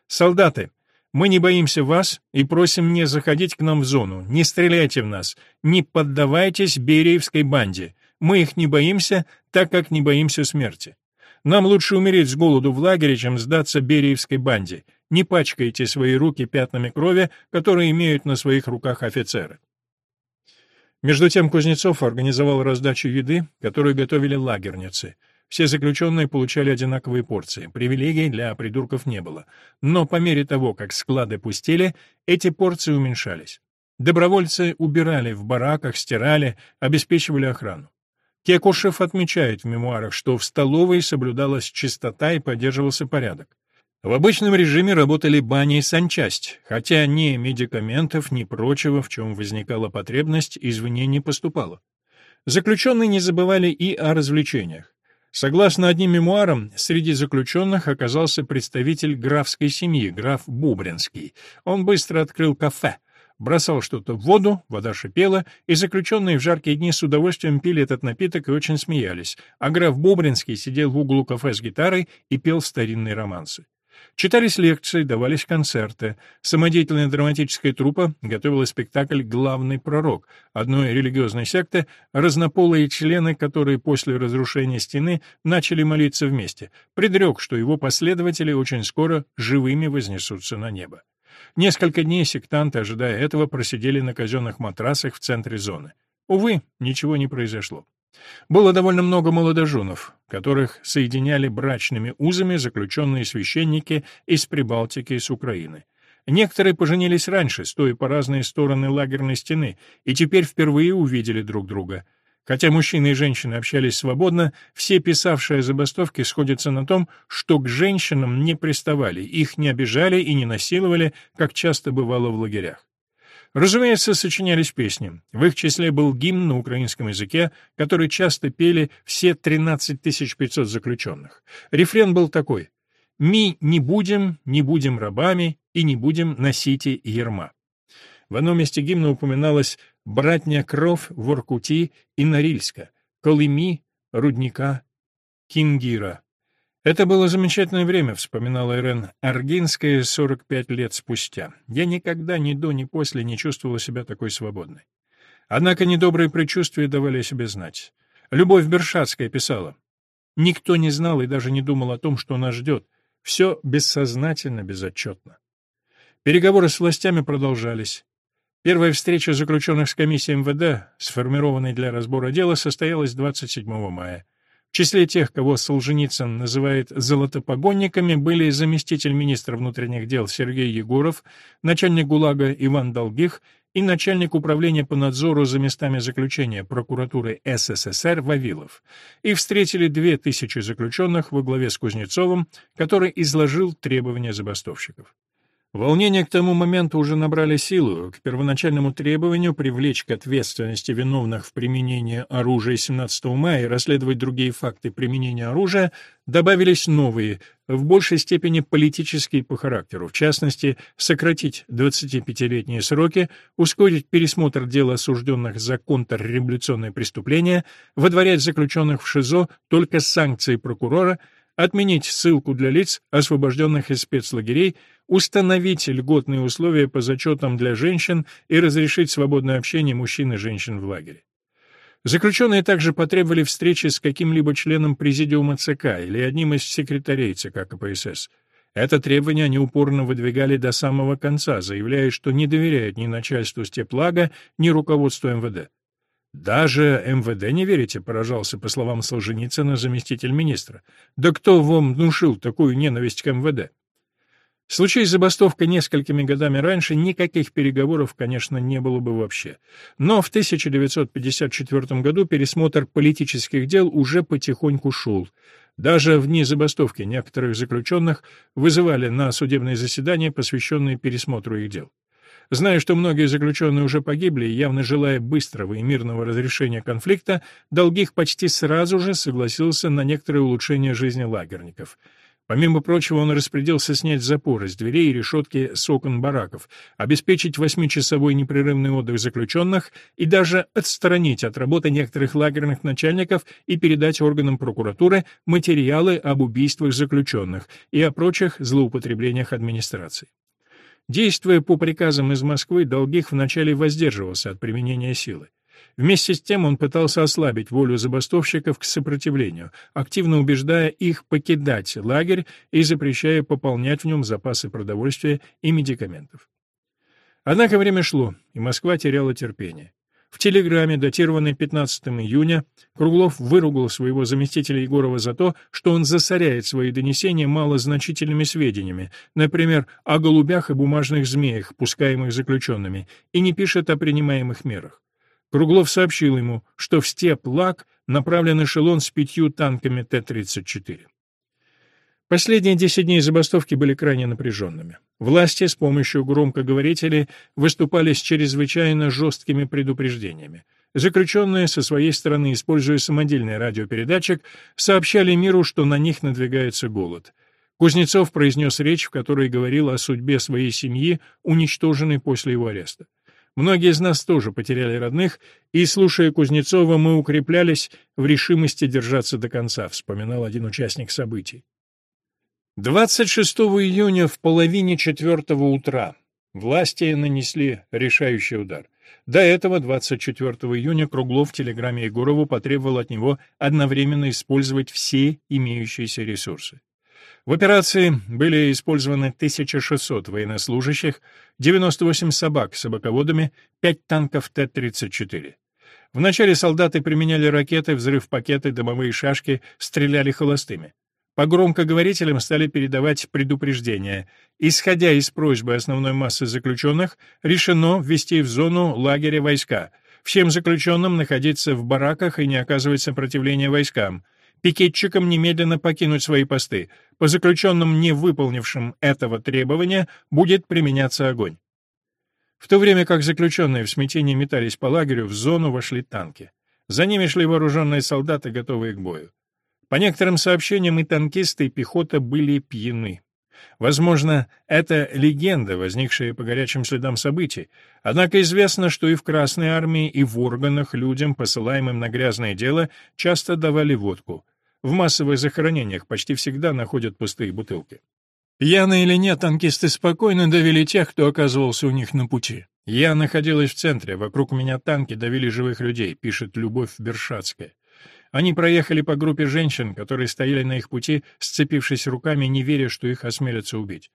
«Солдаты, мы не боимся вас и просим не заходить к нам в зону, не стреляйте в нас, не поддавайтесь Бериевской банде. Мы их не боимся, так как не боимся смерти. Нам лучше умереть с голоду в лагере, чем сдаться Бериевской банде. Не пачкайте свои руки пятнами крови, которые имеют на своих руках офицеры. Между тем Кузнецов организовал раздачу еды, которую готовили лагерницы — все заключенные получали одинаковые порции, привилегий для придурков не было. Но по мере того, как склады пустели, эти порции уменьшались. Добровольцы убирали в бараках, стирали, обеспечивали охрану. Кекушев отмечает в мемуарах, что в столовой соблюдалась чистота и поддерживался порядок. В обычном режиме работали бани и санчасть, хотя ни медикаментов, ни прочего, в чем возникала потребность, извне не поступало. Заключенные не забывали и о развлечениях. Согласно одним мемуарам, среди заключенных оказался представитель графской семьи, граф Бубринский. Он быстро открыл кафе, бросал что-то в воду, вода шипела, и заключенные в жаркие дни с удовольствием пили этот напиток и очень смеялись, а граф Бубринский сидел в углу кафе с гитарой и пел старинные романсы. Читались лекции, давались концерты. Самодеятельная драматическая труппа готовила спектакль «Главный пророк» одной религиозной секты, разнополые члены, которые после разрушения стены начали молиться вместе, предрек, что его последователи очень скоро живыми вознесутся на небо. Несколько дней сектанты, ожидая этого, просидели на казенных матрасах в центре зоны. Увы, ничего не произошло. Было довольно много молодоженов, которых соединяли брачными узами заключенные священники из Прибалтики и с Украины. Некоторые поженились раньше, стоя по разные стороны лагерной стены, и теперь впервые увидели друг друга. Хотя мужчины и женщины общались свободно, все писавшие о забастовке сходятся на том, что к женщинам не приставали, их не обижали и не насиловали, как часто бывало в лагерях. Разумеется, сочинялись песни. В их числе был гимн на украинском языке, который часто пели все 13 500 заключенных. Рефрен был такой «Ми не будем, не будем рабами и не будем носить ерма». В одном месте гимна упоминалось «Братня кров Воркути и Норильска», «Колыми», «Рудника», «Кингира». «Это было замечательное время», — вспоминала Ирен Аргинская 45 лет спустя. «Я никогда ни до, ни после не чувствовала себя такой свободной». Однако недобрые предчувствия давали о себе знать. Любовь Бершатская писала, «Никто не знал и даже не думал о том, что нас ждет. Все бессознательно, безотчетно». Переговоры с властями продолжались. Первая встреча заключенных с комиссией МВД, сформированной для разбора дела, состоялась 27 мая. В числе тех, кого Солженицын называет «золотопогонниками», были заместитель министра внутренних дел Сергей Егоров, начальник ГУЛАГа Иван Долгих и начальник управления по надзору за местами заключения прокуратуры СССР Вавилов. И встретили две тысячи заключенных во главе с Кузнецовым, который изложил требования забастовщиков. Волнения к тому моменту уже набрали силу. К первоначальному требованию привлечь к ответственности виновных в применении оружия 17 мая и расследовать другие факты применения оружия добавились новые, в большей степени политические по характеру, в частности, сократить 25-летние сроки, ускорить пересмотр дел осужденных за контрреволюционные преступления, водворять заключенных в ШИЗО только с санкцией прокурора — отменить ссылку для лиц, освобожденных из спецлагерей, установить льготные условия по зачетам для женщин и разрешить свободное общение мужчин и женщин в лагере. Заключенные также потребовали встречи с каким-либо членом президиума ЦК или одним из секретарей ЦК КПСС. Это требование они упорно выдвигали до самого конца, заявляя, что не доверяют ни начальству Степлага, ни руководству МВД. «Даже МВД не верите?» — поражался, по словам Солженицына, заместитель министра. «Да кто вам внушил такую ненависть к МВД?» Случись забастовка несколькими годами раньше, никаких переговоров, конечно, не было бы вообще. Но в 1954 году пересмотр политических дел уже потихоньку шел. Даже в дни забастовки некоторых заключенных вызывали на судебные заседания, посвященные пересмотру их дел. Зная, что многие заключенные уже погибли, явно желая быстрого и мирного разрешения конфликта, Долгих почти сразу же согласился на некоторые улучшения жизни лагерников. Помимо прочего, он распорядился снять запоры с дверей и решетки с окон бараков, обеспечить восьмичасовой непрерывный отдых заключенных и даже отстранить от работы некоторых лагерных начальников и передать органам прокуратуры материалы об убийствах заключенных и о прочих злоупотреблениях администрации. Действуя по приказам из Москвы, Долгих вначале воздерживался от применения силы. Вместе с тем он пытался ослабить волю забастовщиков к сопротивлению, активно убеждая их покидать лагерь и запрещая пополнять в нем запасы продовольствия и медикаментов. Однако время шло, и Москва теряла терпение. В телеграмме, датированной 15 июня, Круглов выругал своего заместителя Егорова за то, что он засоряет свои донесения малозначительными сведениями, например, о голубях и бумажных змеях, пускаемых заключенными, и не пишет о принимаемых мерах. Круглов сообщил ему, что в степ-лаг направлен эшелон с пятью танками Т-34. Последние десять дней забастовки были крайне напряженными. Власти с помощью громкоговорителей выступали с чрезвычайно жесткими предупреждениями. Заключенные со своей стороны, используя самодельный радиопередатчик, сообщали миру, что на них надвигается голод. Кузнецов произнес речь, в которой говорил о судьбе своей семьи, уничтоженной после его ареста. Многие из нас тоже потеряли родных, и, слушая Кузнецова, мы укреплялись в решимости держаться до конца, вспоминал один участник событий. 26 июня в половине четвертого утра власти нанесли решающий удар. До этого, 24 июня, Круглов в телеграмме Егорову потребовал от него одновременно использовать все имеющиеся ресурсы. В операции были использованы 1600 военнослужащих, 98 собак с собаководами, 5 танков Т-34. Вначале солдаты применяли ракеты, взрыв-пакеты, дымовые шашки, стреляли холостыми. По громкоговорителям стали передавать предупреждения. Исходя из просьбы основной массы заключенных, решено ввести в зону лагеря войска. Всем заключенным находиться в бараках и не оказывать сопротивления войскам. Пикетчикам немедленно покинуть свои посты. По заключенным, не выполнившим этого требования, будет применяться огонь. В то время как заключенные в смятении метались по лагерю, в зону вошли танки. За ними шли вооруженные солдаты, готовые к бою. По некоторым сообщениям и танкисты, и пехота были пьяны. Возможно, это легенда, возникшая по горячим следам событий. Однако известно, что и в Красной армии, и в органах людям, посылаемым на грязное дело, часто давали водку. В массовых захоронениях почти всегда находят пустые бутылки. Пьяные или нет, танкисты спокойно давили тех, кто оказывался у них на пути. «Я находилась в центре, вокруг меня танки давили живых людей», — пишет Любовь Бершацкая. Они проехали по группе женщин, которые стояли на их пути, сцепившись руками, не веря, что их осмелятся убить.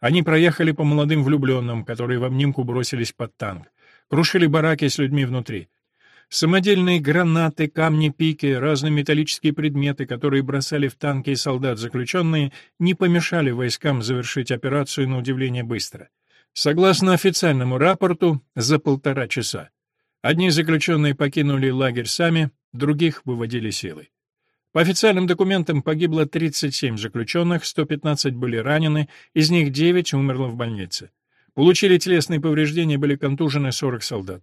Они проехали по молодым влюбленным, которые в обнимку бросились под танк. Крушили бараки с людьми внутри. Самодельные гранаты, камни, пики, разные металлические предметы, которые бросали в танки и солдат заключенные, не помешали войскам завершить операцию на удивление быстро. Согласно официальному рапорту, за полтора часа. Одни заключенные покинули лагерь сами, других выводили силой. По официальным документам погибло 37 заключенных, 115 были ранены, из них 9 умерло в больнице. Получили телесные повреждения, были контужены 40 солдат.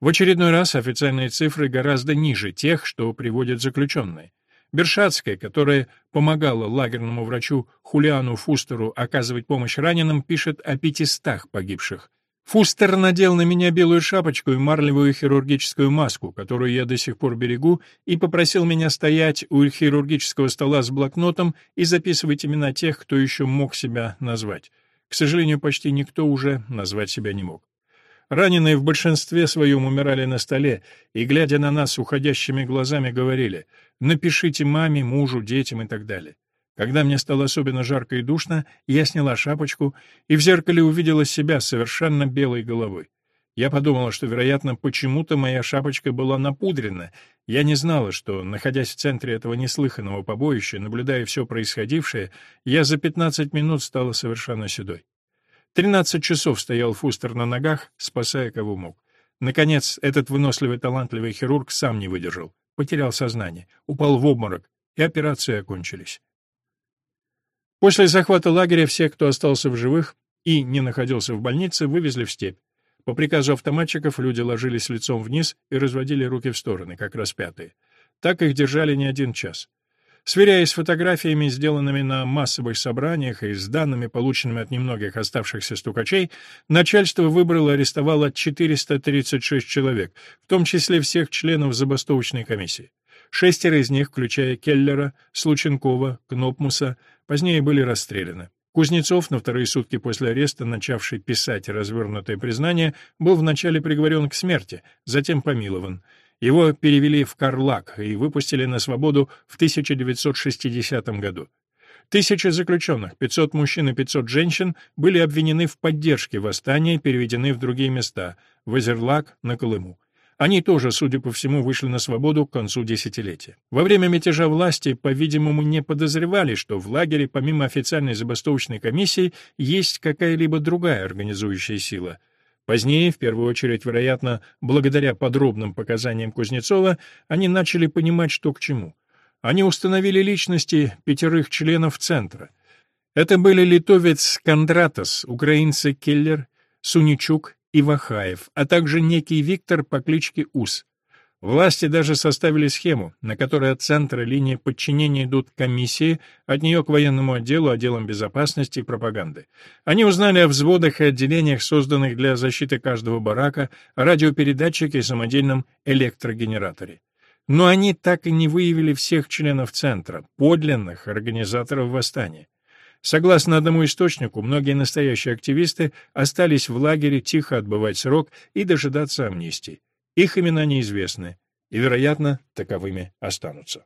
В очередной раз официальные цифры гораздо ниже тех, что приводят заключенные. Бершатская, которая помогала лагерному врачу Хулиану Фустеру оказывать помощь раненым, пишет о 500 погибших. Фустер надел на меня белую шапочку и марлевую хирургическую маску, которую я до сих пор берегу, и попросил меня стоять у хирургического стола с блокнотом и записывать имена тех, кто еще мог себя назвать. К сожалению, почти никто уже назвать себя не мог. Раненые в большинстве своем умирали на столе и, глядя на нас уходящими глазами, говорили «напишите маме, мужу, детям» и так далее. Когда мне стало особенно жарко и душно, я сняла шапочку и в зеркале увидела себя совершенно белой головой. Я подумала, что, вероятно, почему-то моя шапочка была напудрена. Я не знала, что, находясь в центре этого неслыханного побоища, наблюдая все происходившее, я за 15 минут стала совершенно седой. Тринадцать часов стоял Фустер на ногах, спасая кого мог. Наконец, этот выносливый талантливый хирург сам не выдержал, потерял сознание, упал в обморок, и операции окончились. После захвата лагеря всех, кто остался в живых и не находился в больнице, вывезли в степь. По приказу автоматчиков люди ложились лицом вниз и разводили руки в стороны, как распятые. Так их держали не один час. Сверяясь с фотографиями, сделанными на массовых собраниях и с данными, полученными от немногих оставшихся стукачей, начальство выбрало и арестовало 436 человек, в том числе всех членов забастовочной комиссии. Шестеро из них, включая Келлера, Слученкова, Кнопмуса, позднее были расстреляны. Кузнецов, на вторые сутки после ареста, начавший писать развернутое признание, был вначале приговорен к смерти, затем помилован. Его перевели в Карлак и выпустили на свободу в 1960 году. Тысяча заключенных, 500 мужчин и 500 женщин были обвинены в поддержке восстания и переведены в другие места — в Озерлак, на Колыму. Они тоже, судя по всему, вышли на свободу к концу десятилетия. Во время мятежа власти, по-видимому, не подозревали, что в лагере, помимо официальной забастовочной комиссии, есть какая-либо другая организующая сила. Позднее, в первую очередь, вероятно, благодаря подробным показаниям Кузнецова, они начали понимать, что к чему. Они установили личности пятерых членов Центра. Это были литовец Кондратос, украинцы Келлер, Суничук, Ивахаев, а также некий Виктор по кличке Ус. Власти даже составили схему, на которой от центра линии подчинения идут комиссии, от нее к военному отделу, отделам безопасности и пропаганды. Они узнали о взводах и отделениях, созданных для защиты каждого барака, радиопередатчике и самодельном электрогенераторе. Но они так и не выявили всех членов центра, подлинных организаторов восстания. Согласно одному источнику, многие настоящие активисты остались в лагере тихо отбывать срок и дожидаться амнистии. Их имена неизвестны и, вероятно, таковыми останутся.